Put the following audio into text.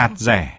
hạt rẻ.